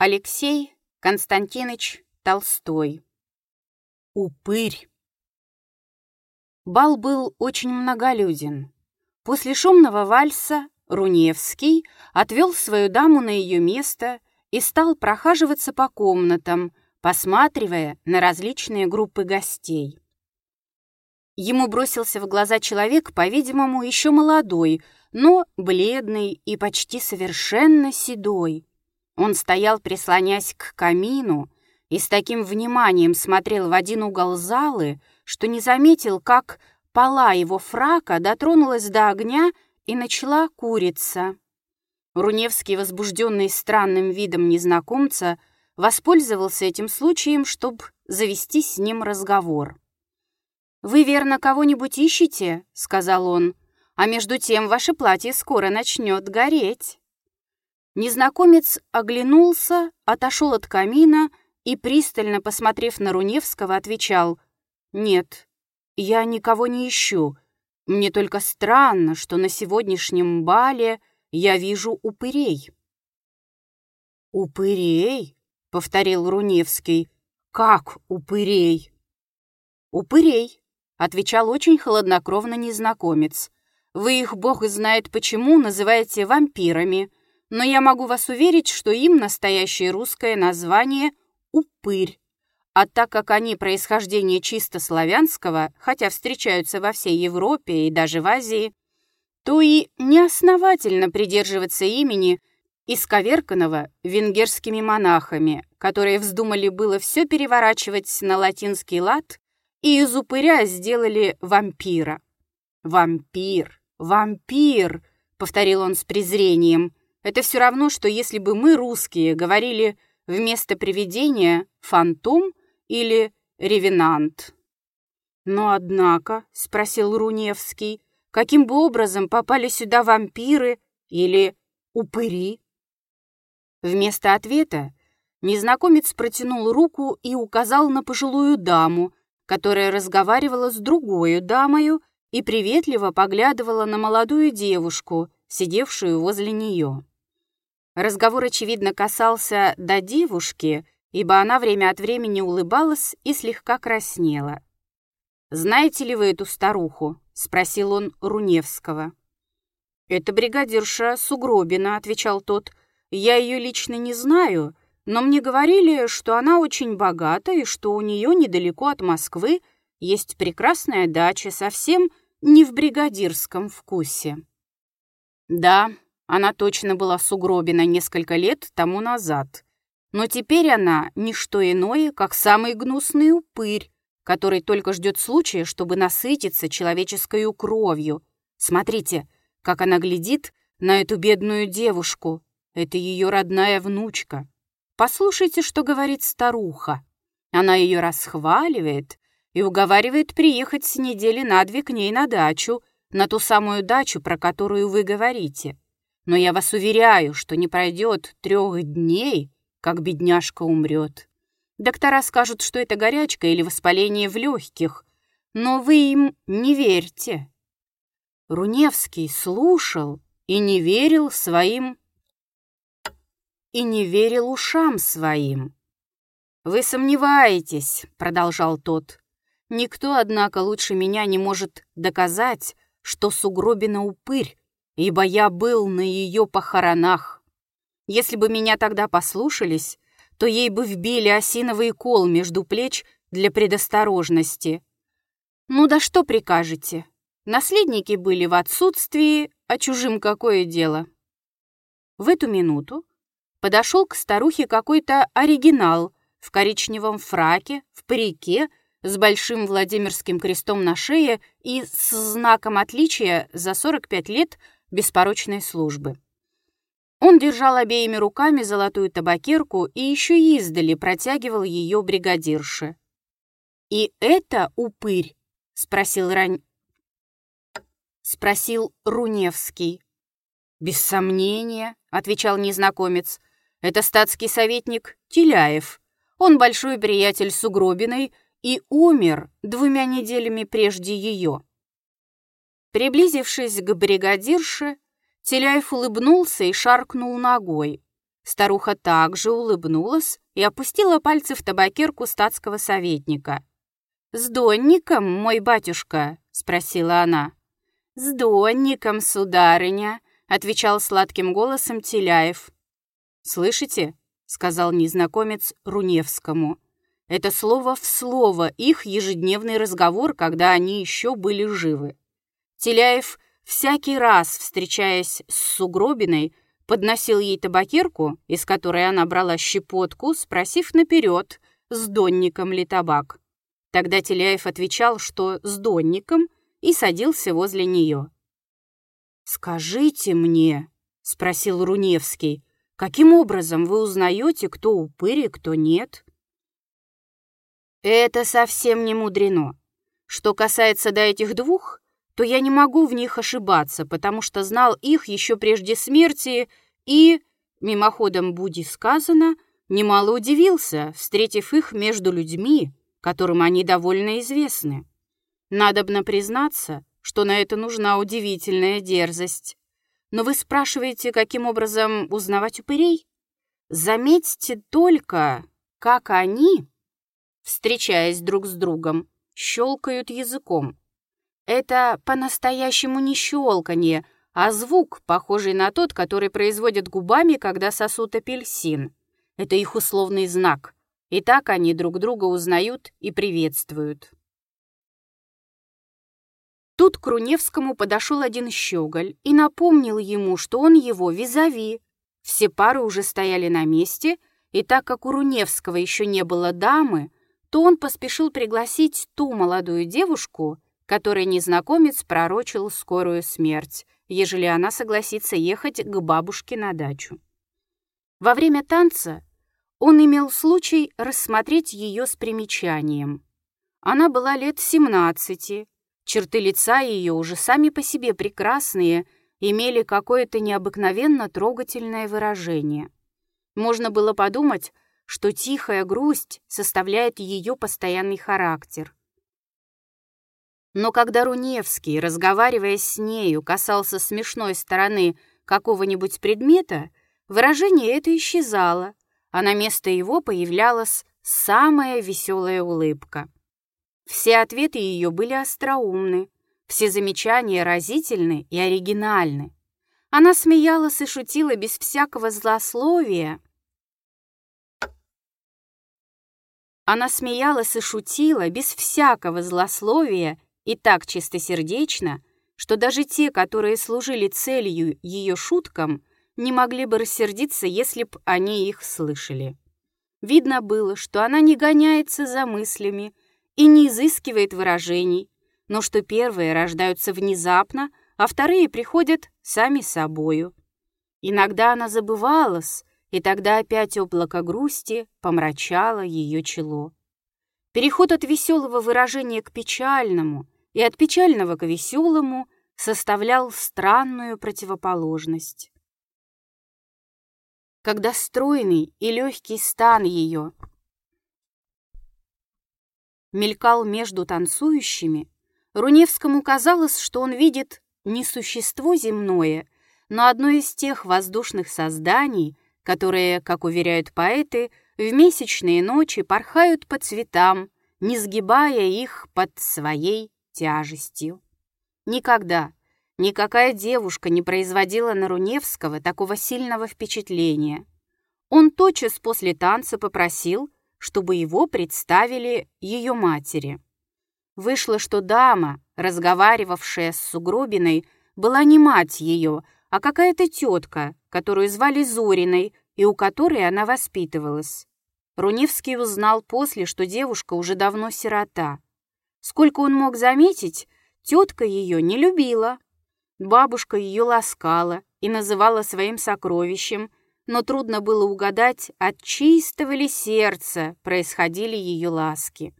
Алексей Константинович Толстой. Упырь. Бал был очень многолюден. После шумного вальса Руневский отвел свою даму на ее место и стал прохаживаться по комнатам, посматривая на различные группы гостей. Ему бросился в глаза человек, по-видимому, еще молодой, но бледный и почти совершенно седой. Он стоял, прислонясь к камину, и с таким вниманием смотрел в один угол залы, что не заметил, как пола его фрака дотронулась до огня и начала куриться. Руневский, возбужденный странным видом незнакомца, воспользовался этим случаем, чтобы завести с ним разговор. «Вы, верно, кого-нибудь ищете?» — сказал он. «А между тем ваше платье скоро начнет гореть». Незнакомец оглянулся, отошел от камина и, пристально посмотрев на Руневского, отвечал «Нет, я никого не ищу. Мне только странно, что на сегодняшнем бале я вижу упырей». «Упырей?» — повторил Руневский. «Как упырей?» «Упырей», — отвечал очень хладнокровно незнакомец. «Вы их, бог знает почему, называете вампирами» но я могу вас уверить, что им настоящее русское название — упырь. А так как они происхождения чисто славянского, хотя встречаются во всей Европе и даже в Азии, то и неосновательно придерживаться имени, исковерканного венгерскими монахами, которые вздумали было все переворачивать на латинский лад и из упыря сделали вампира. «Вампир, вампир», — повторил он с презрением, это все равно, что если бы мы, русские, говорили вместо привидения «фантом» или «ревенант». «Но однако», — спросил Руневский, «каким бы образом попали сюда вампиры или упыри?» Вместо ответа незнакомец протянул руку и указал на пожилую даму, которая разговаривала с другой дамою и приветливо поглядывала на молодую девушку, сидевшую возле нее. Разговор, очевидно, касался до девушки, ибо она время от времени улыбалась и слегка краснела. «Знаете ли вы эту старуху?» — спросил он Руневского. «Это бригадирша Сугробина», — отвечал тот. «Я ее лично не знаю, но мне говорили, что она очень богата и что у нее недалеко от Москвы есть прекрасная дача, совсем не в бригадирском вкусе». «Да, она точно была сугробина несколько лет тому назад. Но теперь она не что иное, как самый гнусный упырь, который только ждет случая, чтобы насытиться человеческой кровью. Смотрите, как она глядит на эту бедную девушку. Это ее родная внучка. Послушайте, что говорит старуха. Она ее расхваливает и уговаривает приехать с недели на две к ней на дачу, на ту самую дачу, про которую вы говорите. Но я вас уверяю, что не пройдет трех дней, как бедняжка умрет. Доктора скажут, что это горячка или воспаление в легких, но вы им не верьте. Руневский слушал и не верил своим и не верил ушам своим. «Вы сомневаетесь», — продолжал тот. «Никто, однако, лучше меня не может доказать, что Сугробина упырь, ибо я был на ее похоронах. Если бы меня тогда послушались, то ей бы вбили осиновый кол между плеч для предосторожности. Ну да что прикажете? Наследники были в отсутствии, а чужим какое дело? В эту минуту подошел к старухе какой-то оригинал в коричневом фраке, в парике, с большим Владимирским крестом на шее и с знаком отличия за 45 лет беспорочной службы. Он держал обеими руками золотую табакерку и еще издали протягивал ее бригадирше. «И это упырь?» — спросил Рань... Спросил Руневский. «Без сомнения», — отвечал незнакомец. «Это статский советник Теляев. Он большой приятель с Угробиной и умер двумя неделями прежде ее». Приблизившись к бригадирше, Теляев улыбнулся и шаркнул ногой. Старуха также улыбнулась и опустила пальцы в табакерку статского советника. «С донником, мой батюшка?» — спросила она. «С донником, сударыня», — отвечал сладким голосом Теляев. «Слышите?» — сказал незнакомец Руневскому. Это слово в слово их ежедневный разговор, когда они еще были живы. Теляев всякий раз, встречаясь с Сугробиной, подносил ей табакерку, из которой она брала щепотку, спросив наперед, с донником ли табак. Тогда Теляев отвечал, что с донником, и садился возле нее. «Скажите мне», — спросил Руневский, «каким образом вы узнаете, кто упырь и кто нет?» «Это совсем не мудрено. Что касается до этих двух, то я не могу в них ошибаться, потому что знал их еще прежде смерти и, мимоходом буди сказано, немало удивился, встретив их между людьми, которым они довольно известны. Надобно признаться, что на это нужна удивительная дерзость. Но вы спрашиваете, каким образом узнавать упырей? Заметьте только, как они, встречаясь друг с другом, щелкают языком. Это по-настоящему не щелканье, а звук, похожий на тот, который производят губами, когда сосут апельсин. Это их условный знак. И так они друг друга узнают и приветствуют. Тут к Руневскому подошел один щеголь и напомнил ему, что он его визави. Все пары уже стояли на месте, и так как у Руневского еще не было дамы, то он поспешил пригласить ту молодую девушку, которой незнакомец пророчил скорую смерть, ежели она согласится ехать к бабушке на дачу. Во время танца он имел случай рассмотреть ее с примечанием. Она была лет 17, черты лица ее уже сами по себе прекрасные, имели какое-то необыкновенно трогательное выражение. Можно было подумать, что тихая грусть составляет ее постоянный характер. Но когда Руневский, разговаривая с нею, касался смешной стороны какого-нибудь предмета, выражение это исчезало, а на место его появлялась самая веселая улыбка. Все ответы ее были остроумны, все замечания разительны и оригинальны. Она смеялась и шутила без всякого злословия. Она смеялась и шутила без всякого злословия и так чистосердечно, что даже те, которые служили целью ее шуткам, не могли бы рассердиться, если б они их слышали. Видно было, что она не гоняется за мыслями и не изыскивает выражений, но что первые рождаются внезапно, а вторые приходят сами собою. Иногда она забывалась, и тогда опять облако грусти помрачало ее чело. Переход от веселого выражения к печальному — и от печального к веселому составлял странную противоположность. Когда стройный и легкий стан ее мелькал между танцующими, Руневскому казалось, что он видит не существо земное, но одно из тех воздушных созданий, которые, как уверяют поэты, в месячные ночи порхают по цветам, не сгибая их под своей тяжестью. Никогда, никакая девушка не производила на Руневского такого сильного впечатления. Он тотчас после танца попросил, чтобы его представили ее матери. Вышло, что дама, разговаривавшая с Сугробиной, была не мать ее, а какая-то тетка, которую звали Зориной и у которой она воспитывалась. Руневский узнал после, что девушка уже давно сирота. Сколько он мог заметить, тетка ее не любила. Бабушка ее ласкала и называла своим сокровищем, но трудно было угадать, от чистого ли сердца происходили ее ласки.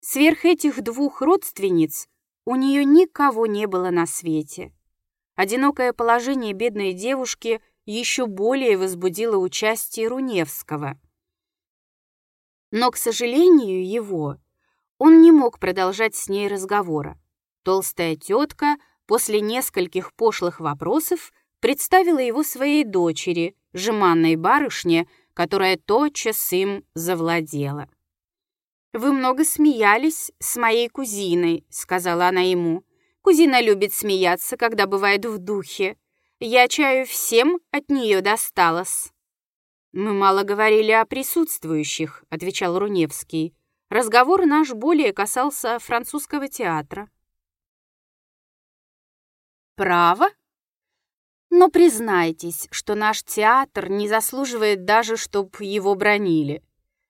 Сверх этих двух родственниц у нее никого не было на свете. Одинокое положение бедной девушки еще более возбудило участие Руневского. Но, к сожалению, его он не мог продолжать с ней разговора. Толстая тетка после нескольких пошлых вопросов представила его своей дочери, жеманной барышне, которая тотчас им завладела. «Вы много смеялись с моей кузиной», — сказала она ему. «Кузина любит смеяться, когда бывает в духе. Я чаю всем от нее досталось». «Мы мало говорили о присутствующих», — отвечал Руневский. «Разговор наш более касался французского театра». «Право?» Но признайтесь, что наш театр не заслуживает даже, чтоб его бронили.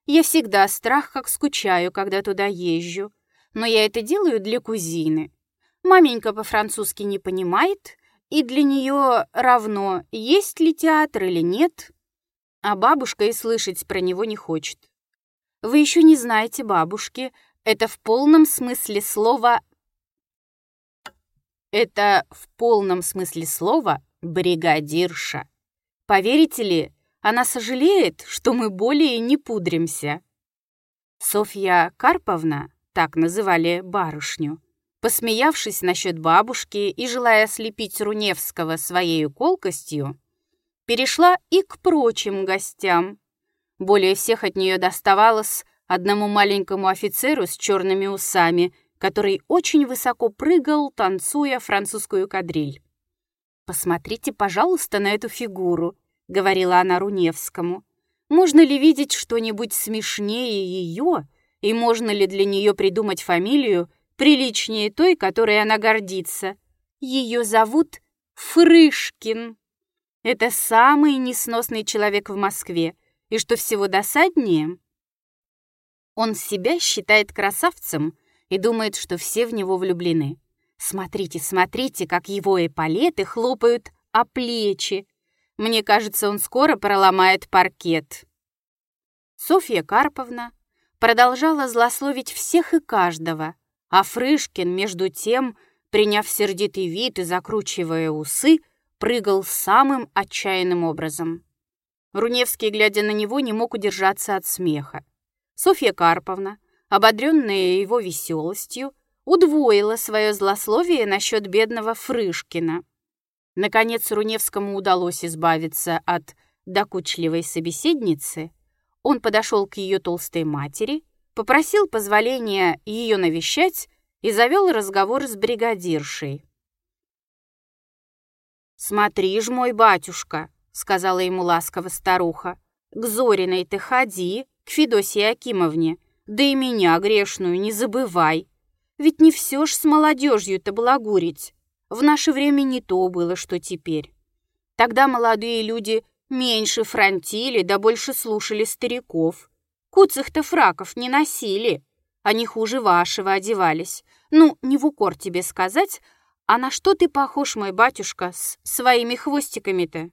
Я всегда страх как скучаю, когда туда езжу. Но я это делаю для кузины. Маменька по-французски не понимает, и для нее равно, есть ли театр или нет. А бабушка и слышать про него не хочет. Вы еще не знаете бабушки. Это в полном смысле слова... Это в полном смысле слова бригадирша. Поверите ли, она сожалеет, что мы более не пудримся. Софья Карповна, так называли барышню, посмеявшись насчет бабушки и желая ослепить Руневского своей колкостью, перешла и к прочим гостям. Более всех от нее доставалось одному маленькому офицеру с черными усами, который очень высоко прыгал, танцуя французскую кадриль. «Посмотрите, пожалуйста, на эту фигуру», — говорила она Руневскому. «Можно ли видеть что-нибудь смешнее ее, и можно ли для нее придумать фамилию приличнее той, которой она гордится? Ее зовут Фрышкин. Это самый несносный человек в Москве, и что всего досаднее, он себя считает красавцем и думает, что все в него влюблены. Смотрите, смотрите, как его эполеты хлопают о плечи. Мне кажется, он скоро проломает паркет. Софья Карповна продолжала злословить всех и каждого, а Фрышкин, между тем, приняв сердитый вид и закручивая усы, прыгал самым отчаянным образом. Руневский, глядя на него, не мог удержаться от смеха. Софья Карповна, ободренная его веселостью, удвоила свое злословие насчет бедного Фрышкина. Наконец Руневскому удалось избавиться от докучливой собеседницы. Он подошел к ее толстой матери, попросил позволения ее навещать и завел разговор с бригадиршей. «Смотри ж, мой батюшка», — сказала ему ласково старуха, «к Зориной ты ходи, к Федосии Акимовне, да и меня грешную не забывай». Ведь не все ж с молодежью-то балагурить. В наше время не то было, что теперь. Тогда молодые люди меньше фронтили, да больше слушали стариков. Куцых-то фраков не носили. Они хуже вашего одевались. Ну, не в укор тебе сказать, а на что ты похож, мой батюшка, с своими хвостиками-то?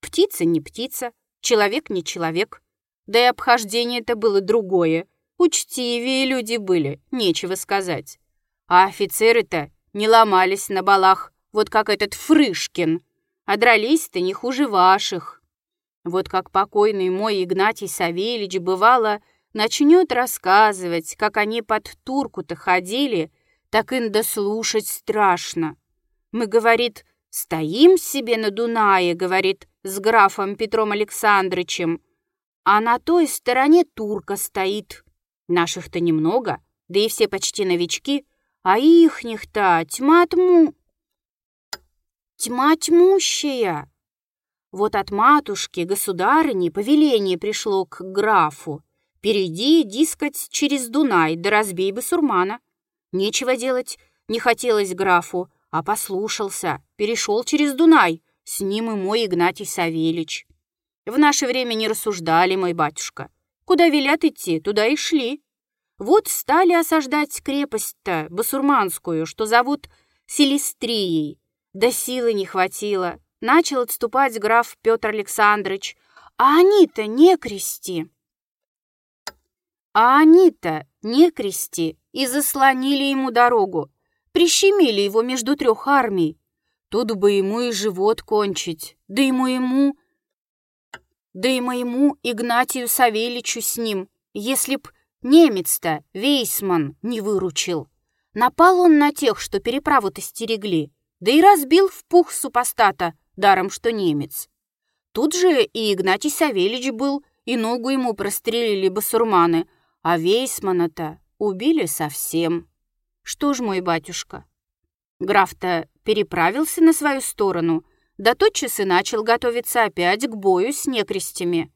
Птица не птица, человек не человек. Да и обхождение-то было другое. Учтивее люди были, нечего сказать. А офицеры-то не ломались на балах, вот как этот Фрышкин, а дрались-то не хуже ваших. Вот как покойный мой Игнатий Савельич бывало начнет рассказывать, как они под турку-то ходили, так инда слушать страшно. Мы, говорит, стоим себе на Дунае, говорит, с графом Петром Александровичем, а на той стороне турка стоит. Наших-то немного, да и все почти новички, а ихних-то тьма тьму... Тьма тьмущая. Вот от матушки, государыни, повеление пришло к графу. Перейди, дискать, через Дунай, да разбей басурмана. Нечего делать, не хотелось графу, а послушался, перешел через Дунай, с ним и мой Игнатий Савельич. В наше время не рассуждали, мой батюшка. Куда велят идти, туда и шли. Вот стали осаждать крепость-то басурманскую, что зовут Селестрией. Да силы не хватило. Начал отступать граф Петр Александрович. А они-то не крести. А они-то не крести и заслонили ему дорогу. Прищемили его между трех армий. Тут бы ему и живот кончить. Да ему ему... Да и моему Игнатию Савельичу с ним, если б Немец-то Вейсман не выручил. Напал он на тех, что переправу-то стерегли, да и разбил в пух супостата, даром что немец. Тут же и Игнатий Савельич был, и ногу ему прострелили басурманы, а Вейсмана-то убили совсем. Что ж, мой батюшка, граф-то переправился на свою сторону, да тотчас и начал готовиться опять к бою с некрестями.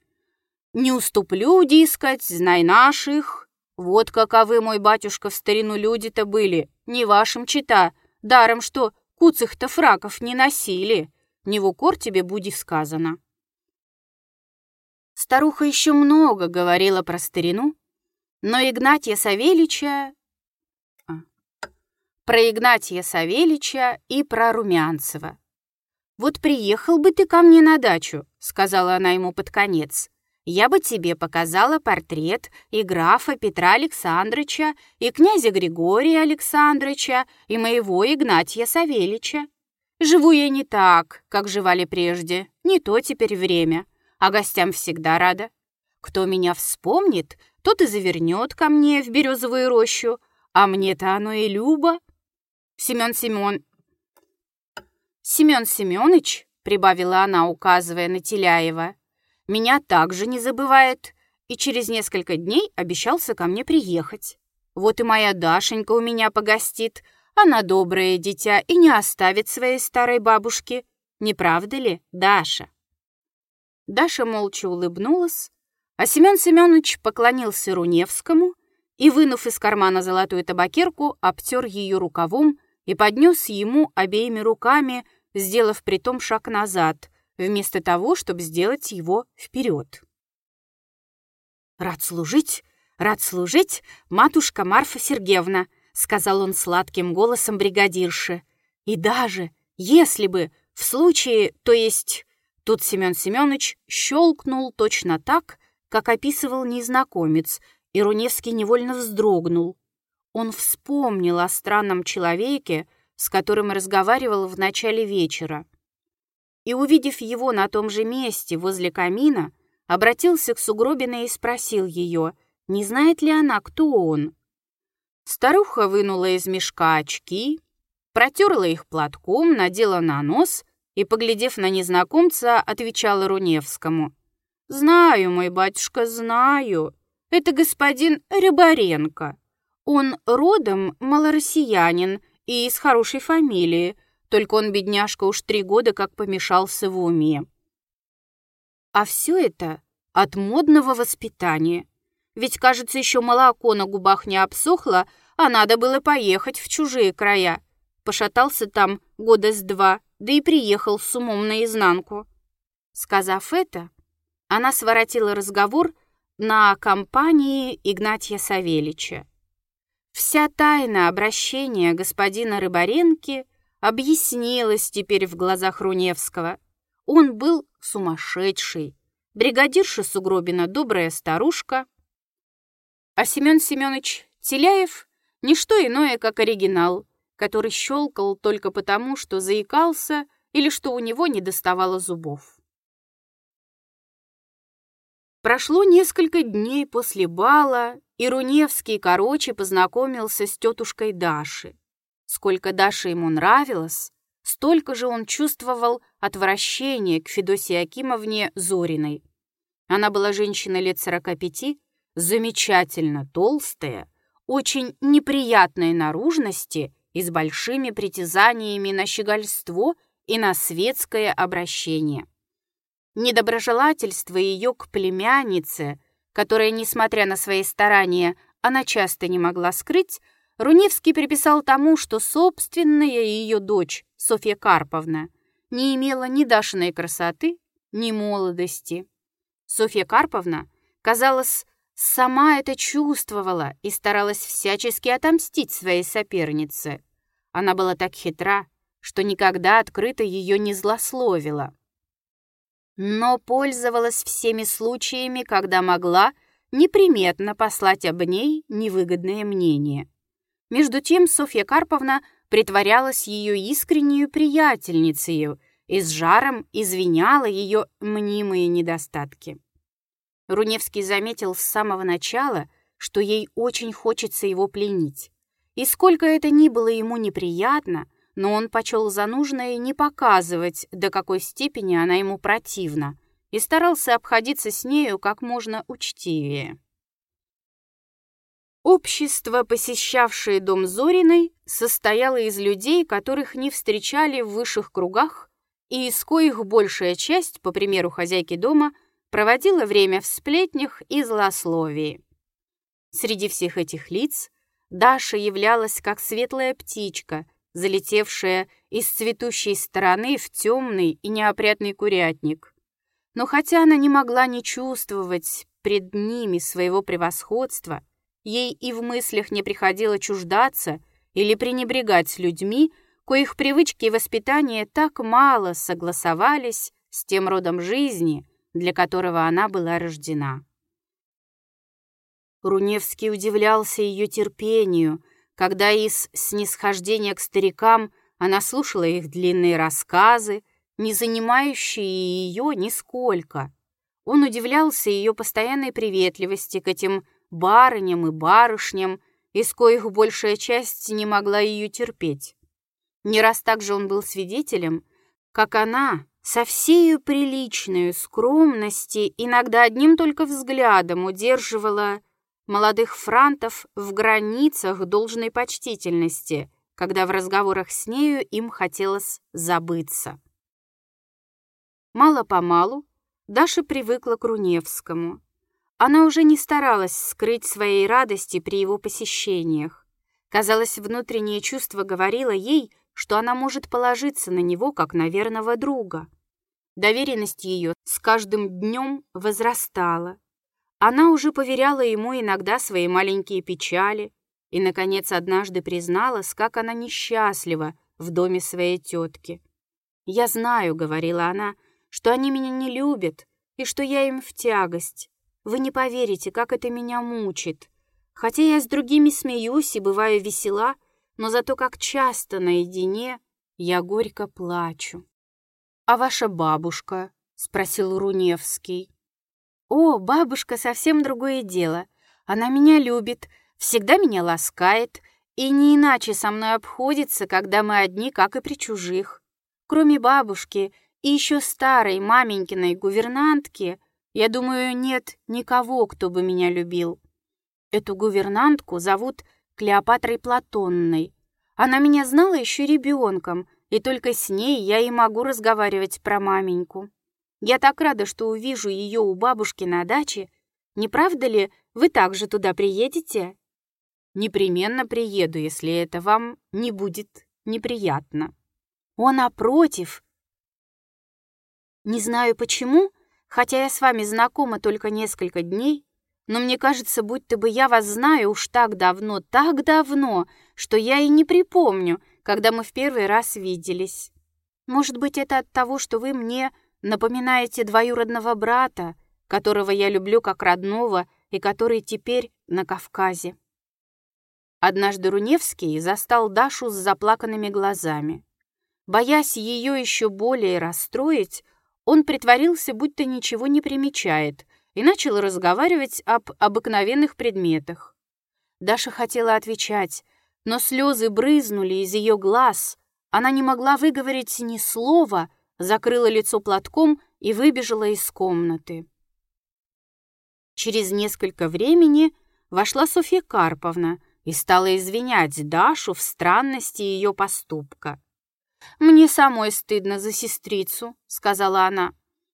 Не уступлю, дискать, знай наших. Вот каковы, мой батюшка, в старину люди-то были, не вашим чита, даром что куцых-то фраков не носили. Не в укор тебе будет сказано. Старуха еще много говорила про старину, но Игнатия Савельича... Про Игнатия Савельича и про Румянцева. «Вот приехал бы ты ко мне на дачу», — сказала она ему под конец. «Я бы тебе показала портрет и графа Петра Александровича, и князя Григория Александровича, и моего Игнатия Савельича. Живу я не так, как живали прежде, не то теперь время, а гостям всегда рада. Кто меня вспомнит, тот и завернет ко мне в березовую рощу, а мне-то оно и любо. Семен Семен... Семен Семенович, прибавила она, указывая на Теляева, меня также не забывает и через несколько дней обещался ко мне приехать. Вот и моя Дашенька у меня погостит. Она доброе дитя и не оставит своей старой бабушки. Не правда ли, Даша? Даша молча улыбнулась, а Семен Семенович поклонился Руневскому и, вынув из кармана золотую табакерку, обтер ее рукавом и поднес ему обеими руками, сделав притом шаг назад, вместо того, чтобы сделать его вперед. «Рад служить, рад служить, матушка Марфа Сергеевна», сказал он сладким голосом бригадирши. «И даже, если бы, в случае, то есть Тут Семен Семенович щелкнул точно так, как описывал незнакомец, и Руневский невольно вздрогнул. Он вспомнил о странном человеке, с которым разговаривал в начале вечера. И, увидев его на том же месте, возле камина, обратился к Сугробиной и спросил ее, не знает ли она, кто он. Старуха вынула из мешка очки, протерла их платком, надела на нос и, поглядев на незнакомца, отвечала Руневскому. «Знаю, мой батюшка, знаю. Это господин Рябаренко. Он родом малороссиянин и из хорошей фамилии, только он, бедняжка, уж три года как помешался в уме. А все это от модного воспитания. Ведь, кажется, еще молоко на губах не обсохло, а надо было поехать в чужие края. Пошатался там года с два, да и приехал с умом наизнанку. Сказав это, она своротила разговор на компании Игнатия Савельича. Вся тайна обращения господина Рыбаренки объяснилась теперь в глазах Руневского. Он был сумасшедший, бригадирша Сугробина добрая старушка, а Семен Семенович Теляев — ничто иное, как оригинал — который щелкал только потому, что заикался или что у него не доставало зубов. Прошло несколько дней после бала, и Руневский, короче, познакомился с тетушкой Даши. Сколько Даша ему нравилось, столько же он чувствовал отвращение к Федосии Акимовне Зориной. Она была женщина лет сорока пяти, замечательно толстая, очень неприятной наружности и с большими притязаниями на щегольство и на светское обращение. Недоброжелательство ее к племяннице, которая, несмотря на свои старания, она часто не могла скрыть, Руневский приписал тому, что собственная ее дочь, Софья Карповна, не имела ни Дашиной красоты, ни молодости. Софья Карповна, казалось, сама это чувствовала и старалась всячески отомстить своей сопернице. Она была так хитра, что никогда открыто ее не злословила. Но пользовалась всеми случаями, когда могла неприметно послать об ней невыгодное мнение. Между тем Софья Карповна притворялась ее искреннюю приятельницей и с жаром извиняла ее мнимые недостатки. Руневский заметил с самого начала, что ей очень хочется его пленить. И сколько это ни было ему неприятно, но он почел за нужное не показывать, до какой степени она ему противна, и старался обходиться с нею как можно учтивее. Общество, посещавшее дом Зориной, состояло из людей, которых не встречали в высших кругах, и из коих большая часть, по примеру хозяйки дома, проводила время в сплетнях и злословии. Среди всех этих лиц Даша являлась как светлая птичка, залетевшая из цветущей стороны в темный и неопрятный курятник. Но хотя она не могла не чувствовать пред ними своего превосходства, ей и в мыслях не приходило чуждаться или пренебрегать людьми, коих привычки и воспитание так мало согласовались с тем родом жизни, для которого она была рождена. Руневский удивлялся ее терпению, когда из снисхождения к старикам она слушала их длинные рассказы, не занимающие ее нисколько. Он удивлялся ее постоянной приветливости к этим барыням и барышням, из коих большая часть не могла ее терпеть. Не раз также он был свидетелем, как она со всею приличной скромности иногда одним только взглядом удерживала молодых франтов в границах должной почтительности, когда в разговорах с нею им хотелось забыться. Мало-помалу Даша привыкла к Руневскому. Она уже не старалась скрыть своей радости при его посещениях. Казалось, внутреннее чувство говорило ей, что она может положиться на него как на верного друга. Доверенность ее с каждым днем возрастала. Она уже поверяла ему иногда свои маленькие печали и, наконец, однажды призналась, как она несчастлива в доме своей тетки. «Я знаю», — говорила она, — «что они меня не любят и что я им в тягость. Вы не поверите, как это меня мучит. Хотя я с другими смеюсь и бываю весела, но зато как часто наедине я горько плачу». «А ваша бабушка?» — спросил Руневский. «О, бабушка совсем другое дело. Она меня любит, всегда меня ласкает и не иначе со мной обходится, когда мы одни, как и при чужих. Кроме бабушки и еще старой маменькиной гувернантки, я думаю, нет никого, кто бы меня любил. Эту гувернантку зовут Клеопатрой Платонной. Она меня знала еще ребенком, и только с ней я и могу разговаривать про маменьку. Я так рада, что увижу ее у бабушки на даче. Не правда ли, вы также туда приедете? Непременно приеду, если это вам не будет неприятно. О, напротив. Не знаю почему, хотя я с вами знакома только несколько дней, но мне кажется, будто бы я вас знаю уж так давно, так давно, что я и не припомню, когда мы в первый раз виделись. Может быть, это от того, что вы мне Напоминаете двоюродного брата, которого я люблю как родного и который теперь на Кавказе. Однажды Руневский застал Дашу с заплаканными глазами. Боясь ее еще более расстроить, он притворился, будто ничего не примечает, и начал разговаривать об обыкновенных предметах. Даша хотела отвечать, но слезы брызнули из ее глаз. Она не могла выговорить ни слова — закрыла лицо платком и выбежала из комнаты. Через несколько времени вошла Софья Карповна и стала извинять Дашу в странности ее поступка. «Мне самой стыдно за сестрицу», — сказала она.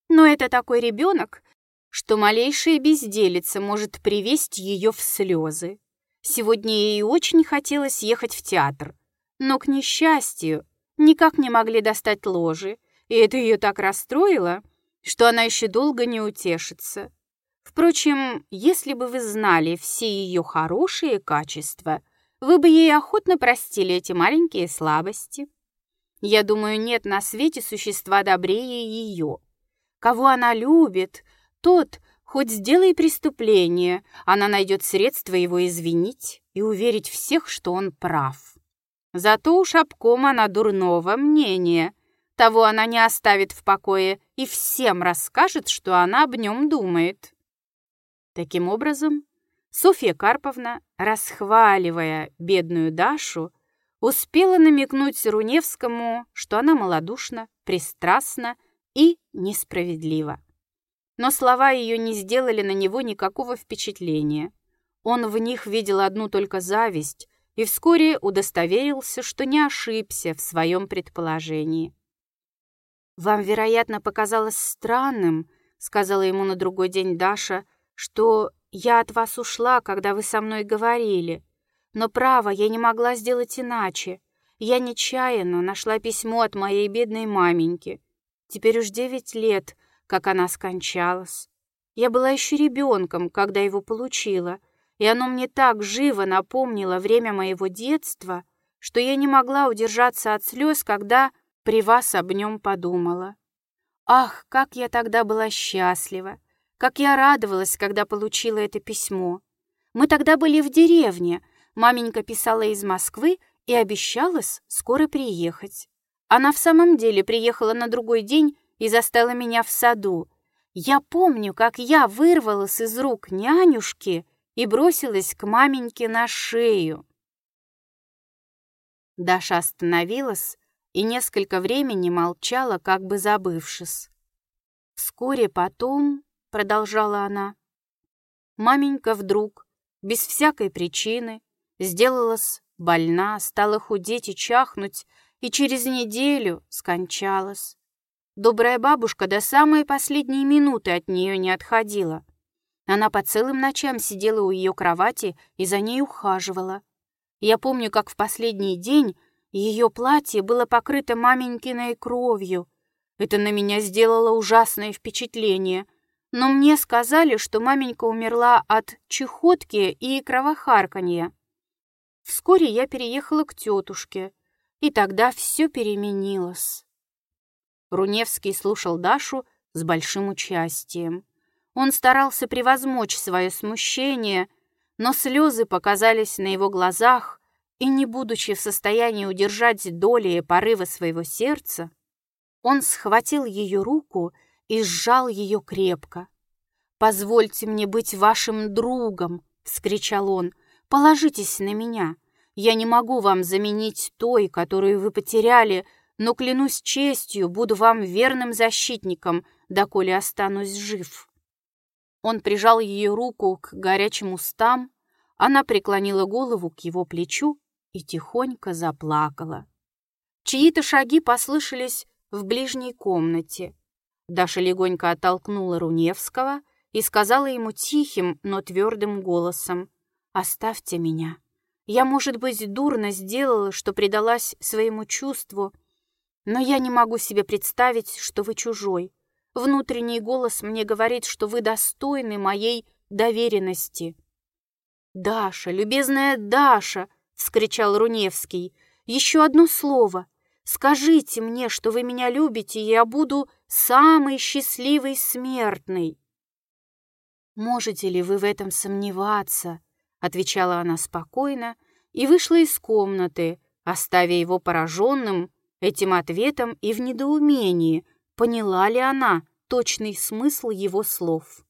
«Но это такой ребенок, что малейшая безделица может привести ее в слезы. Сегодня ей очень хотелось ехать в театр, но, к несчастью, никак не могли достать ложи, и это ее так расстроило, что она еще долго не утешится. Впрочем, если бы вы знали все ее хорошие качества, вы бы ей охотно простили эти маленькие слабости. Я думаю, нет на свете существа добрее ее. Кого она любит, тот, хоть сделай преступление, она найдет средства его извинить и уверить всех, что он прав. Зато уж обком она дурного мнения, того она не оставит в покое и всем расскажет, что она об нем думает. Таким образом, Софья Карповна, расхваливая бедную Дашу, успела намекнуть Руневскому, что она малодушна, пристрастна и несправедлива. Но слова ее не сделали на него никакого впечатления. Он в них видел одну только зависть и вскоре удостоверился, что не ошибся в своем предположении. «Вам, вероятно, показалось странным, — сказала ему на другой день Даша, — что я от вас ушла, когда вы со мной говорили. Но, право, я не могла сделать иначе. Я нечаянно нашла письмо от моей бедной маменьки. Теперь уж девять лет, как она скончалась. Я была еще ребенком, когда его получила, и оно мне так живо напомнило время моего детства, что я не могла удержаться от слез, когда при вас об нем подумала. Ах, как я тогда была счастлива! Как я радовалась, когда получила это письмо. Мы тогда были в деревне, Маменька писала из Москвы и обещалась скоро приехать. Она в самом деле приехала на другой день и застала меня в саду. Я помню, как я вырвалась из рук нянюшки и бросилась к маменьке на шею. Даша остановилась и несколько времени молчала, как бы забывшись. Вскоре потом, — продолжала она, — маменька вдруг, без всякой причины, Сделалась больна, стала худеть и чахнуть, и через неделю скончалась. Добрая бабушка до самой последней минуты от нее не отходила. Она по целым ночам сидела у ее кровати и за ней ухаживала. Я помню, как в последний день ее платье было покрыто маменькиной кровью. Это на меня сделало ужасное впечатление. Но мне сказали, что маменька умерла от чехотки и кровохарканья. Вскоре я переехала к тетушке, и тогда все переменилось. Руневский слушал Дашу с большим участием. Он старался превозмочь свое смущение, но слезы показались на его глазах, и, не будучи в состоянии удержать доли и порывы своего сердца, он схватил ее руку и сжал ее крепко. «Позвольте мне быть вашим другом!» — вскричал он. Положитесь на меня. Я не могу вам заменить той, которую вы потеряли, но, клянусь честью, буду вам верным защитником, доколе останусь жив». Он прижал ее руку к горячим устам, она преклонила голову к его плечу и тихонько заплакала. Чьи-то шаги послышались в ближней комнате. Даша легонько оттолкнула Руневского и сказала ему тихим, но твердым голосом — Оставьте меня. Я, может быть, дурно сделала, что предалась своему чувству, но я не могу себе представить, что вы чужой. Внутренний голос мне говорит, что вы достойны моей доверенности. «Даша, любезная Даша!» — вскричал Руневский. «Еще одно слово. Скажите мне, что вы меня любите, и я буду самый счастливый смертный». «Можете ли вы в этом сомневаться?» отвечала она спокойно и вышла из комнаты, оставя его пораженным этим ответом и в недоумении, поняла ли она точный смысл его слов.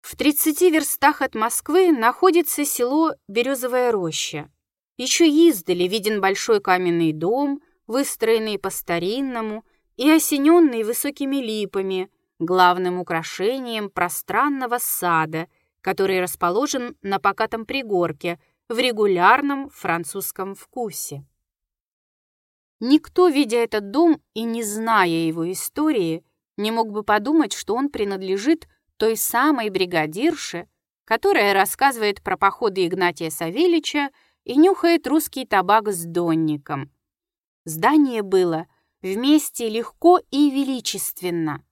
В 30 верстах от Москвы находится село Березовая роща. Еще издали виден большой каменный дом, выстроенный по-старинному и осененный высокими липами, главным украшением пространного сада – который расположен на покатом пригорке в регулярном французском вкусе. Никто, видя этот дом и не зная его истории, не мог бы подумать, что он принадлежит той самой бригадирше, которая рассказывает про походы Игнатия Савельича и нюхает русский табак с донником. Здание было вместе легко и величественно.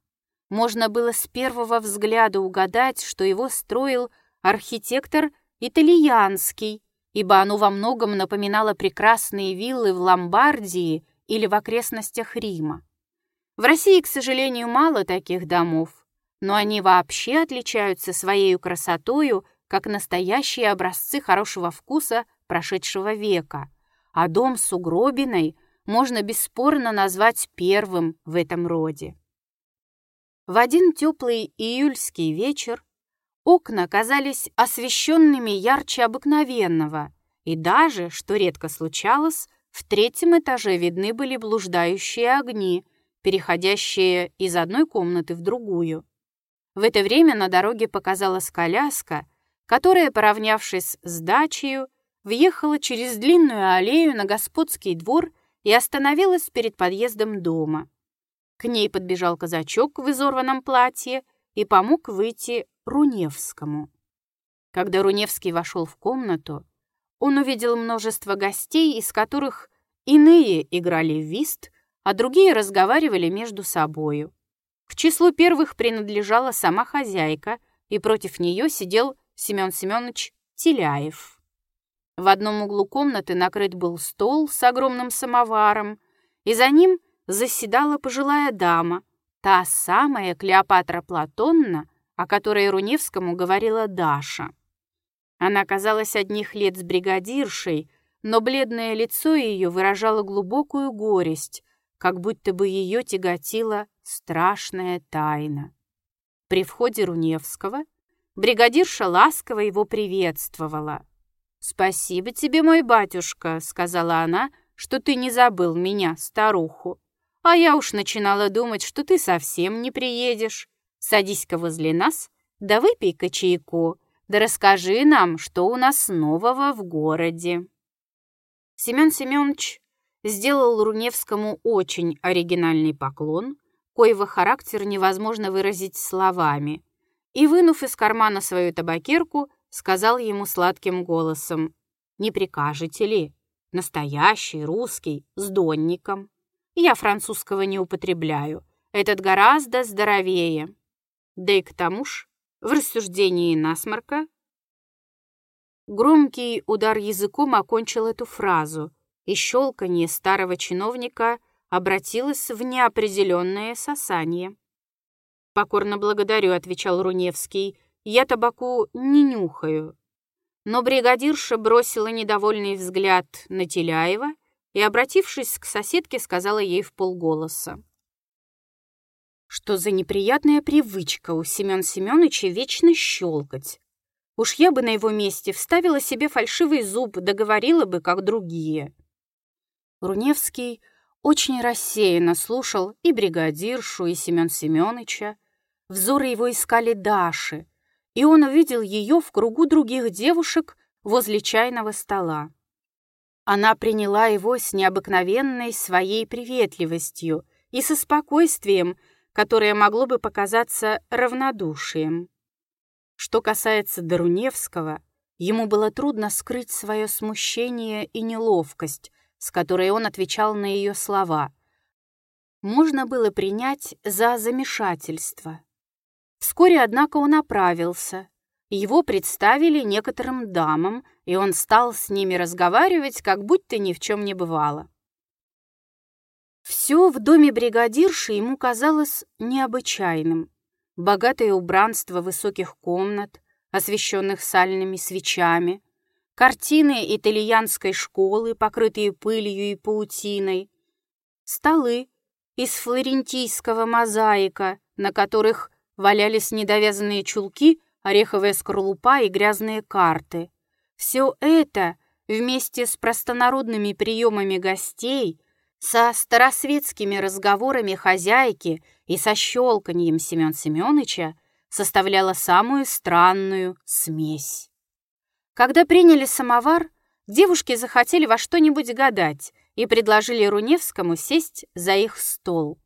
Можно было с первого взгляда угадать, что его строил архитектор итальянский, ибо оно во многом напоминало прекрасные виллы в Ломбардии или в окрестностях Рима. В России, к сожалению, мало таких домов, но они вообще отличаются своей красотою, как настоящие образцы хорошего вкуса прошедшего века, а дом с угробиной можно бесспорно назвать первым в этом роде. В один теплый июльский вечер окна казались освещенными ярче обыкновенного, и даже, что редко случалось, в третьем этаже видны были блуждающие огни, переходящие из одной комнаты в другую. В это время на дороге показалась коляска, которая, поравнявшись с дачей, въехала через длинную аллею на господский двор и остановилась перед подъездом дома. К ней подбежал казачок в изорванном платье и помог выйти Руневскому. Когда Руневский вошел в комнату, он увидел множество гостей, из которых иные играли в вист, а другие разговаривали между собою. К числу первых принадлежала сама хозяйка, и против нее сидел Семен Семенович Теляев. В одном углу комнаты накрыт был стол с огромным самоваром, и за ним заседала пожилая дама, та самая Клеопатра Платонна, о которой Руневскому говорила Даша. Она казалась одних лет с бригадиршей, но бледное лицо ее выражало глубокую горесть, как будто бы ее тяготила страшная тайна. При входе Руневского бригадирша ласково его приветствовала. «Спасибо тебе, мой батюшка», — сказала она, — «что ты не забыл меня, старуху. А я уж начинала думать, что ты совсем не приедешь. Садись-ка возле нас, да выпей-ка чайку, да расскажи нам, что у нас нового в городе». Семен Семенович сделал Руневскому очень оригинальный поклон, коего характер невозможно выразить словами, и, вынув из кармана свою табакерку, сказал ему сладким голосом, «Не прикажете ли? Настоящий, русский, с донником. Я французского не употребляю, этот гораздо здоровее. Да и к тому ж, в рассуждении насморка...» Громкий удар языком окончил эту фразу — и щелканье старого чиновника обратилось в неопределенное сосание. «Покорно благодарю», — отвечал Руневский, — «я табаку не нюхаю». Но бригадирша бросила недовольный взгляд на Теляева и, обратившись к соседке, сказала ей в полголоса. Что за неприятная привычка у Семёна Семёныча вечно щелкать. Уж я бы на его месте вставила себе фальшивый зуб, договорила бы, как другие. Руневский очень рассеянно слушал и бригадиршу, и Семен Семеновича. Взоры его искали Даши, и он увидел ее в кругу других девушек возле чайного стола. Она приняла его с необыкновенной своей приветливостью и со спокойствием, которое могло бы показаться равнодушием. Что касается Доруневского, ему было трудно скрыть свое смущение и неловкость, с которой он отвечал на ее слова, можно было принять за замешательство. Вскоре, однако, он оправился. Его представили некоторым дамам, и он стал с ними разговаривать, как будто ни в чем не бывало. Все в доме бригадирши ему казалось необычайным. Богатое убранство высоких комнат, освещенных сальными свечами, картины итальянской школы, покрытые пылью и паутиной, столы из флорентийского мозаика, на которых валялись недовязанные чулки, ореховая скорлупа и грязные карты. Все это вместе с простонародными приемами гостей, со старосветскими разговорами хозяйки и со щелканьем Семен Семеновича составляло самую странную смесь. Когда приняли самовар, девушки захотели во что-нибудь гадать и предложили Руневскому сесть за их стол.